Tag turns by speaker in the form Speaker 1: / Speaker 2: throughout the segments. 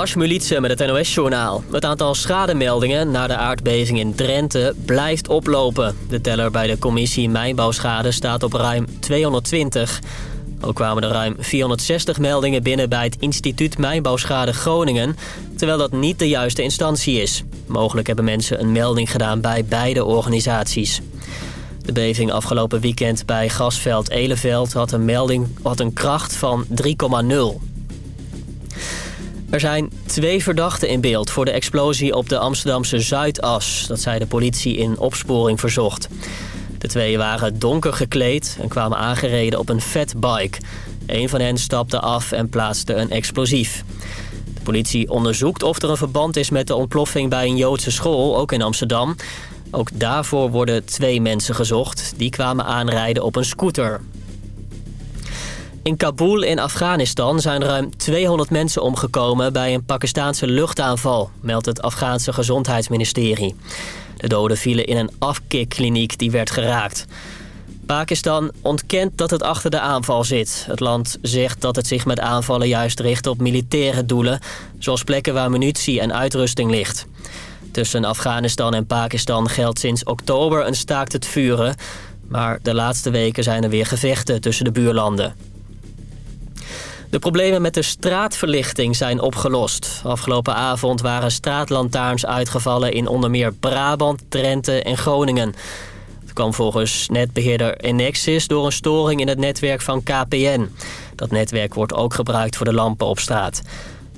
Speaker 1: Asmulitse met het NOS-journaal. Het aantal schademeldingen na de aardbeving in Drenthe blijft oplopen. De teller bij de commissie Mijnbouwschade staat op ruim 220. Ook kwamen er ruim 460 meldingen binnen bij het instituut Mijnbouwschade Groningen... terwijl dat niet de juiste instantie is. Mogelijk hebben mensen een melding gedaan bij beide organisaties. De beving afgelopen weekend bij gasveld Eleveld had een, melding, had een kracht van 3,0. Er zijn twee verdachten in beeld voor de explosie op de Amsterdamse Zuidas. Dat zei de politie in opsporing verzocht. De twee waren donker gekleed en kwamen aangereden op een fatbike. Een van hen stapte af en plaatste een explosief. De politie onderzoekt of er een verband is met de ontploffing bij een Joodse school, ook in Amsterdam. Ook daarvoor worden twee mensen gezocht. Die kwamen aanrijden op een scooter. In Kabul in Afghanistan zijn ruim 200 mensen omgekomen bij een Pakistaanse luchtaanval, meldt het Afghaanse gezondheidsministerie. De doden vielen in een afkikkliniek die werd geraakt. Pakistan ontkent dat het achter de aanval zit. Het land zegt dat het zich met aanvallen juist richt op militaire doelen... zoals plekken waar munitie en uitrusting ligt. Tussen Afghanistan en Pakistan geldt sinds oktober een staakt het vuren... maar de laatste weken zijn er weer gevechten tussen de buurlanden. De problemen met de straatverlichting zijn opgelost. Afgelopen avond waren straatlantaarns uitgevallen in onder meer Brabant, Drenthe en Groningen. Het kwam volgens netbeheerder Enexis door een storing in het netwerk van KPN. Dat netwerk wordt ook gebruikt voor de lampen op straat.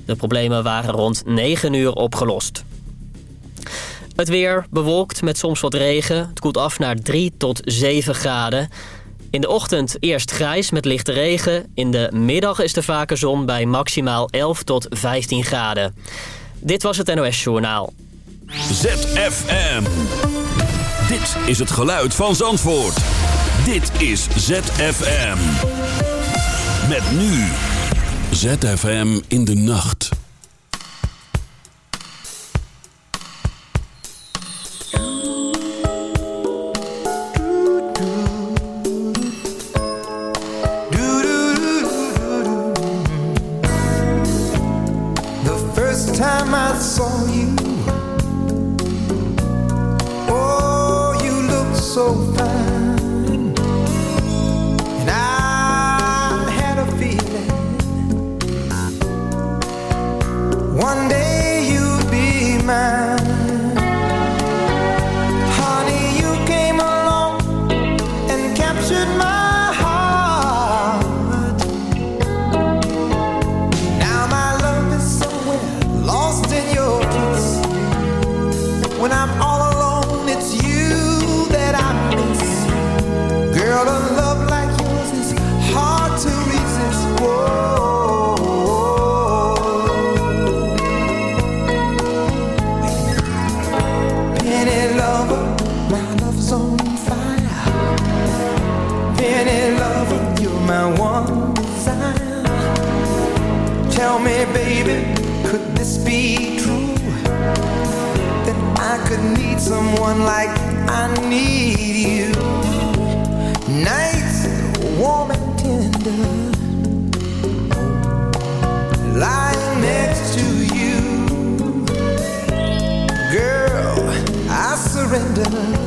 Speaker 1: De problemen waren rond 9 uur opgelost. Het weer bewolkt met soms wat regen. Het koelt af naar 3 tot 7 graden. In de ochtend eerst grijs met lichte regen. In de middag is er vaker zon bij maximaal 11 tot 15 graden. Dit was het NOS Journaal.
Speaker 2: ZFM. Dit is het geluid van Zandvoort. Dit is ZFM. Met nu. ZFM in de nacht.
Speaker 3: Girl,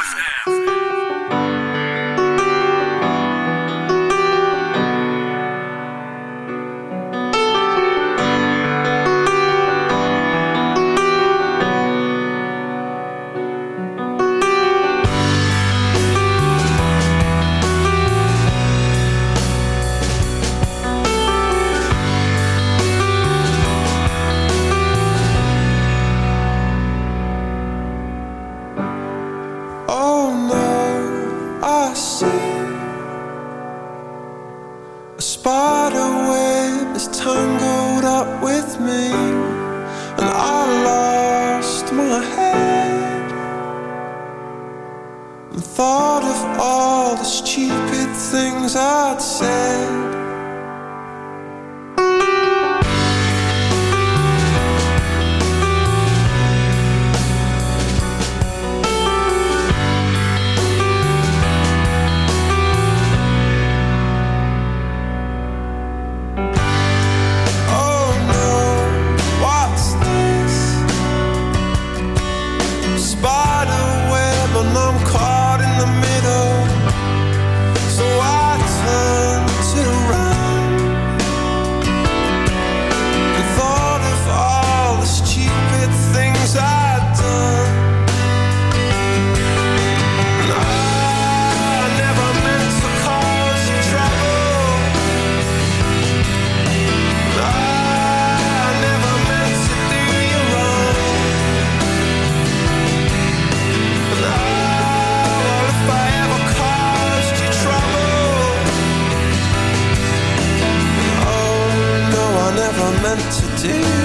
Speaker 3: do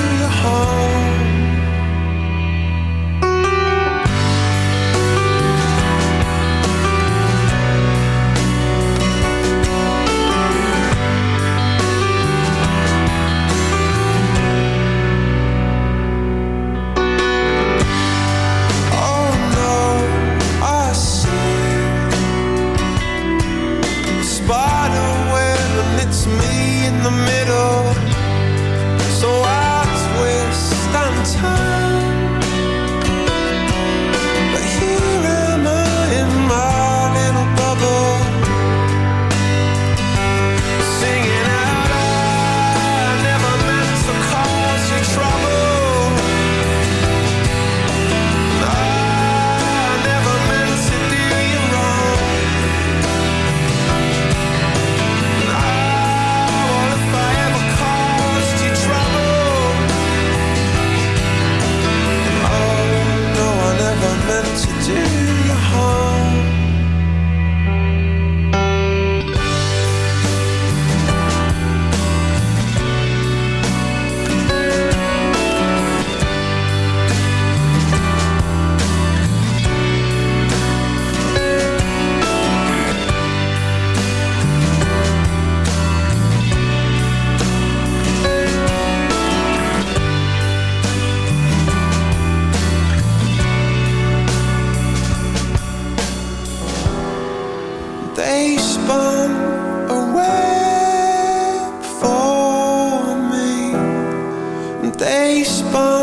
Speaker 3: face, but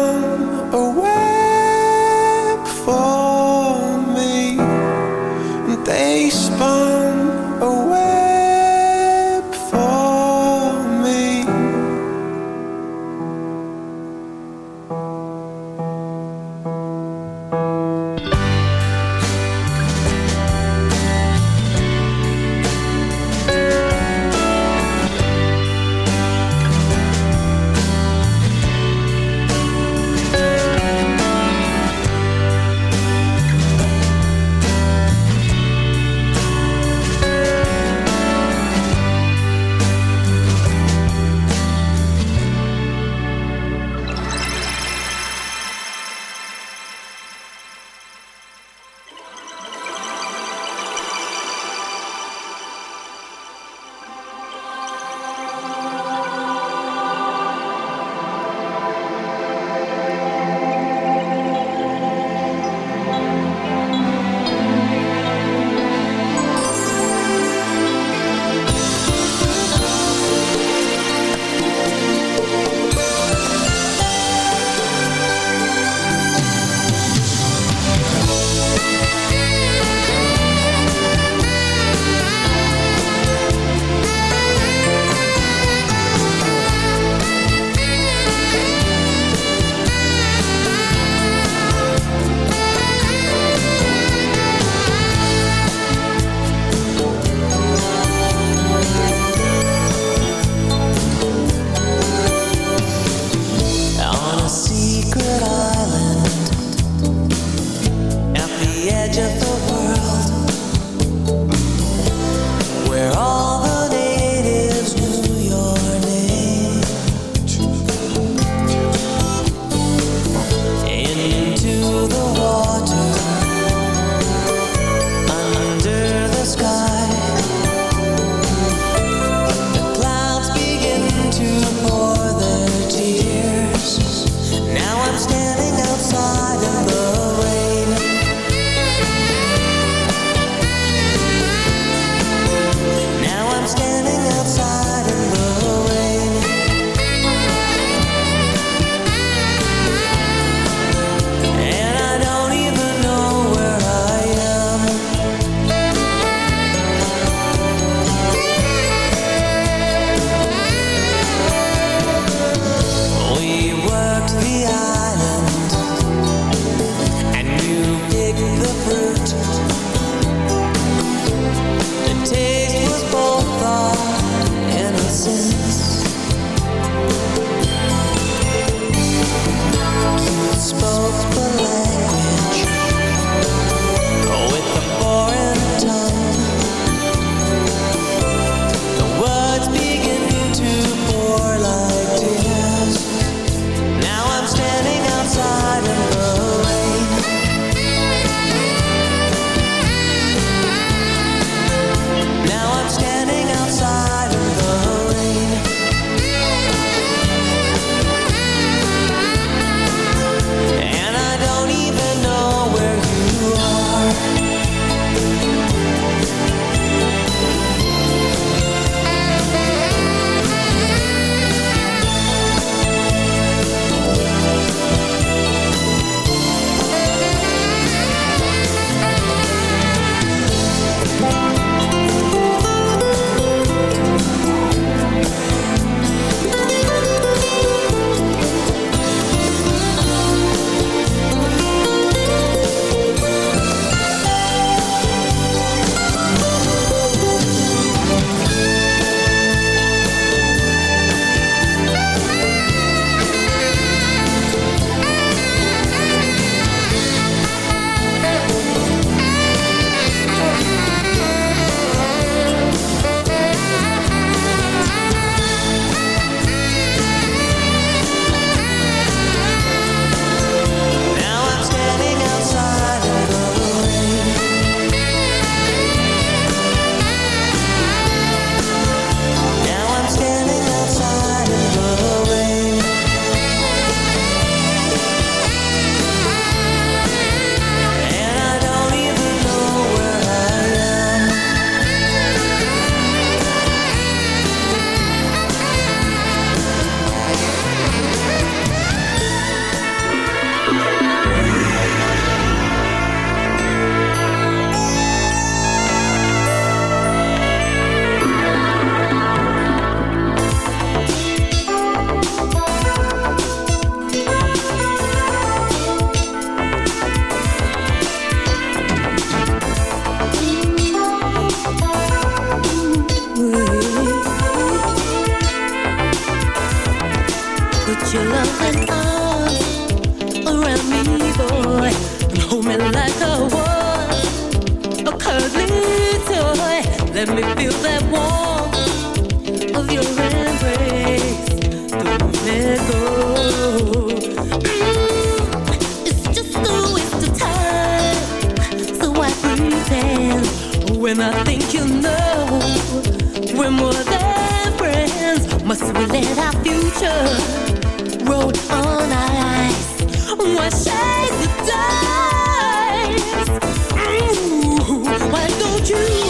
Speaker 3: Let me feel that warmth of your embrace. Don't let go. Mm, it's just a waste of time. So I pretend when I think you
Speaker 4: know we're more than friends. Must we let our future on? Why the dice? Mm, why don't you?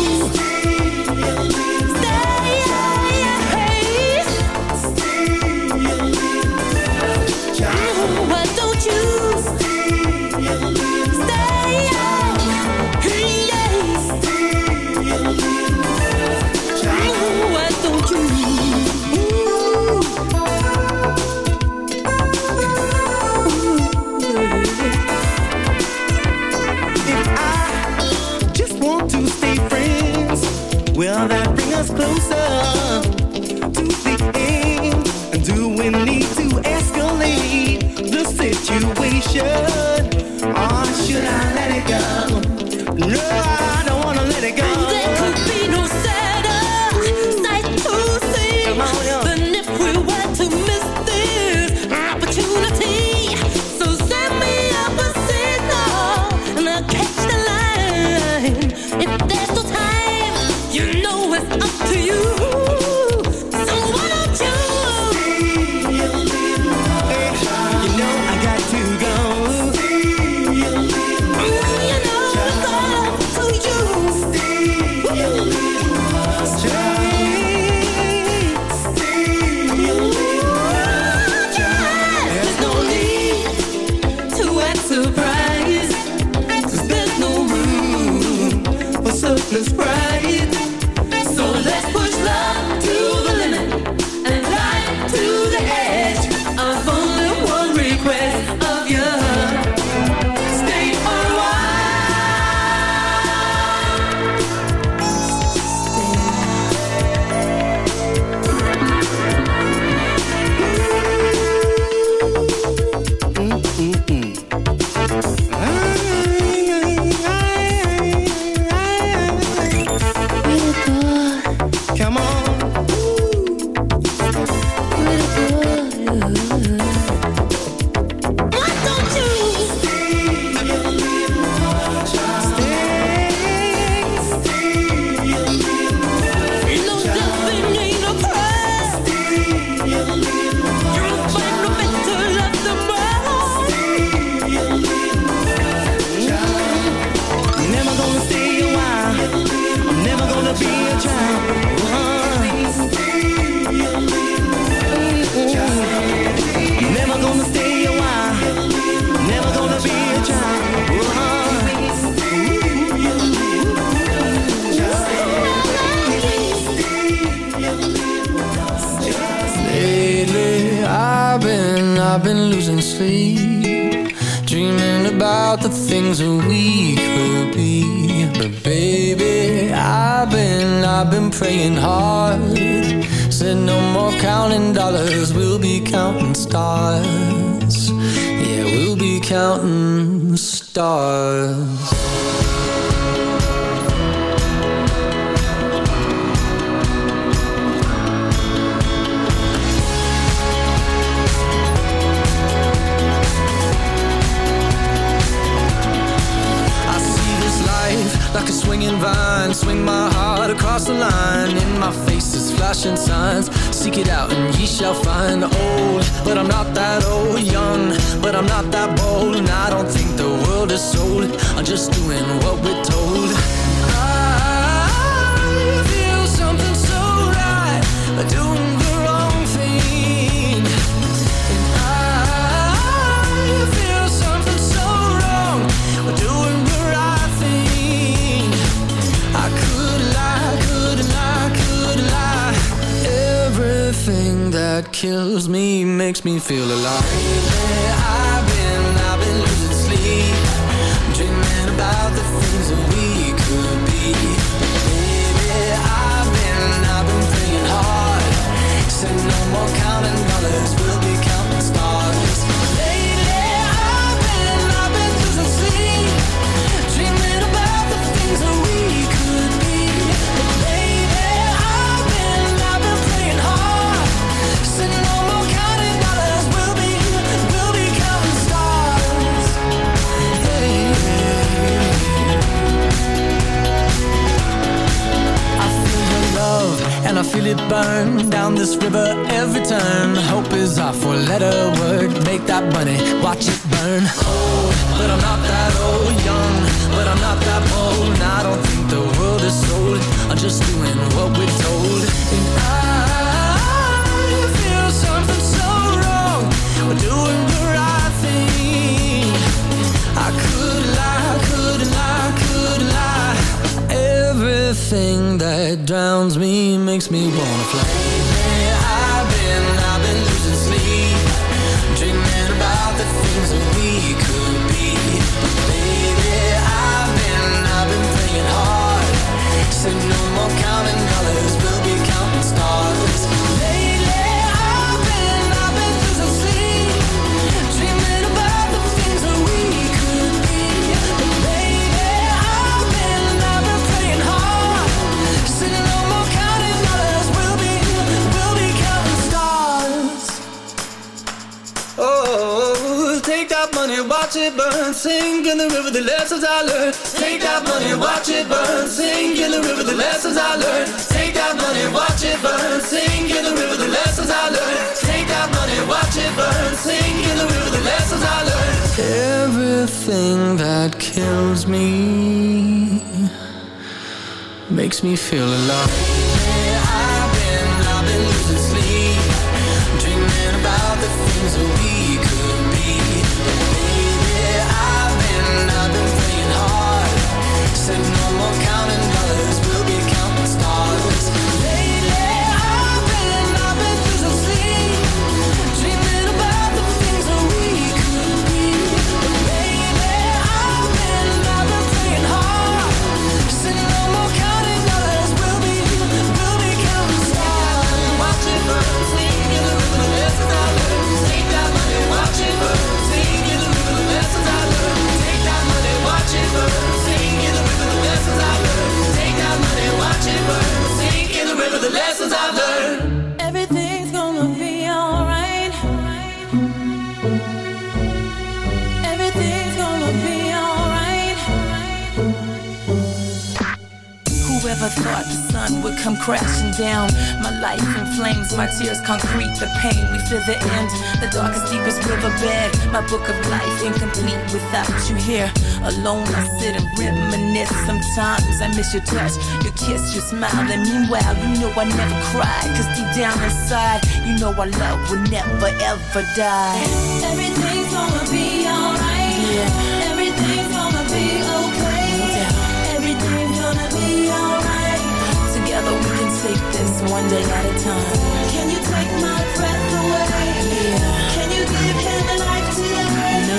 Speaker 4: feel alive. Makes me wanna fly. Lately I've been, I've been losing sleep, dreaming about the things money, watch it burn, sink in the river, the lessons I learned. Take that money, watch it burn, sink in the river, the lessons I learned. Take that money, watch it burn, sink in the river, the lessons I learned. Take that money, watch it burn, sink in the river, the lessons I learned. Everything that kills me makes me feel alive. I've been, I've been losing sleep, dreaming about the things that we lessons I've learned.
Speaker 5: Everything's gonna be alright. Everything's gonna be alright. Whoever thought the sun would come crashing down? My life in flames, my tears concrete, the pain. We feel the end, the darkest, deepest riverbed. My book of life incomplete without you here. Alone, I sit and reminisce. Sometimes I miss your touch, your kiss, your smile. And meanwhile, you know I never cried. Cause deep down inside, you know our love will never ever die. Everything's gonna be alright. Yeah. Everything's gonna be okay. Everything's gonna be alright. Together we can take this one day at a time. Can you take my breath away?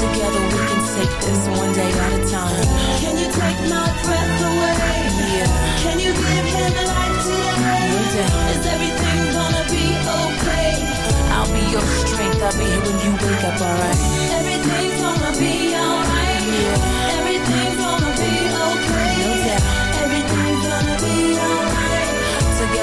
Speaker 5: Together we can take this one day at a time. Can you take my breath away? Yeah. Can you today? No doubt. Is everything gonna be okay? I'll be your strength. I'll be here when you wake up, alright? Everything's gonna be alright. Yeah. Everything's gonna be okay.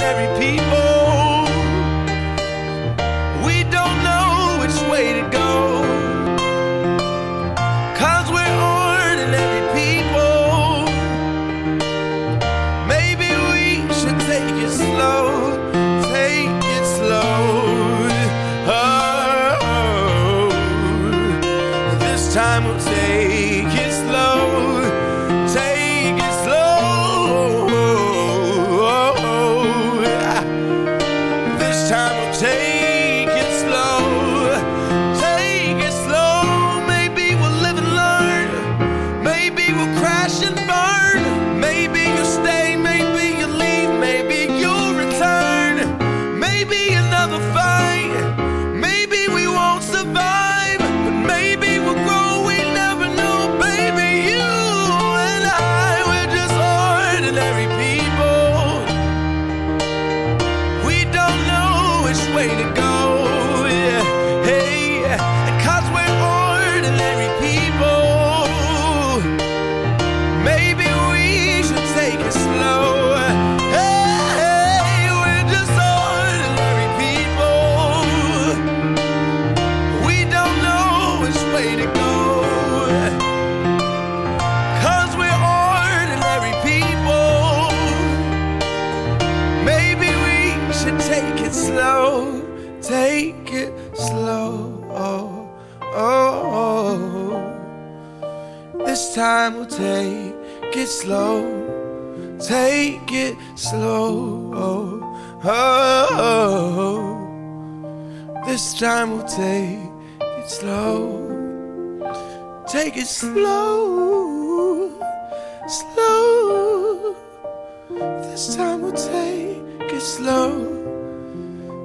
Speaker 3: ordinary people.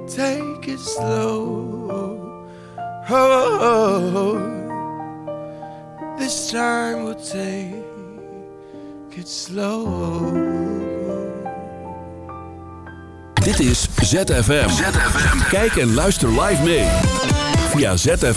Speaker 3: Take it slow. oh. This time we'll take it slow.
Speaker 2: Dit is ZFM. ZFM. Kijk en luister live mee. Via zfm-live.nl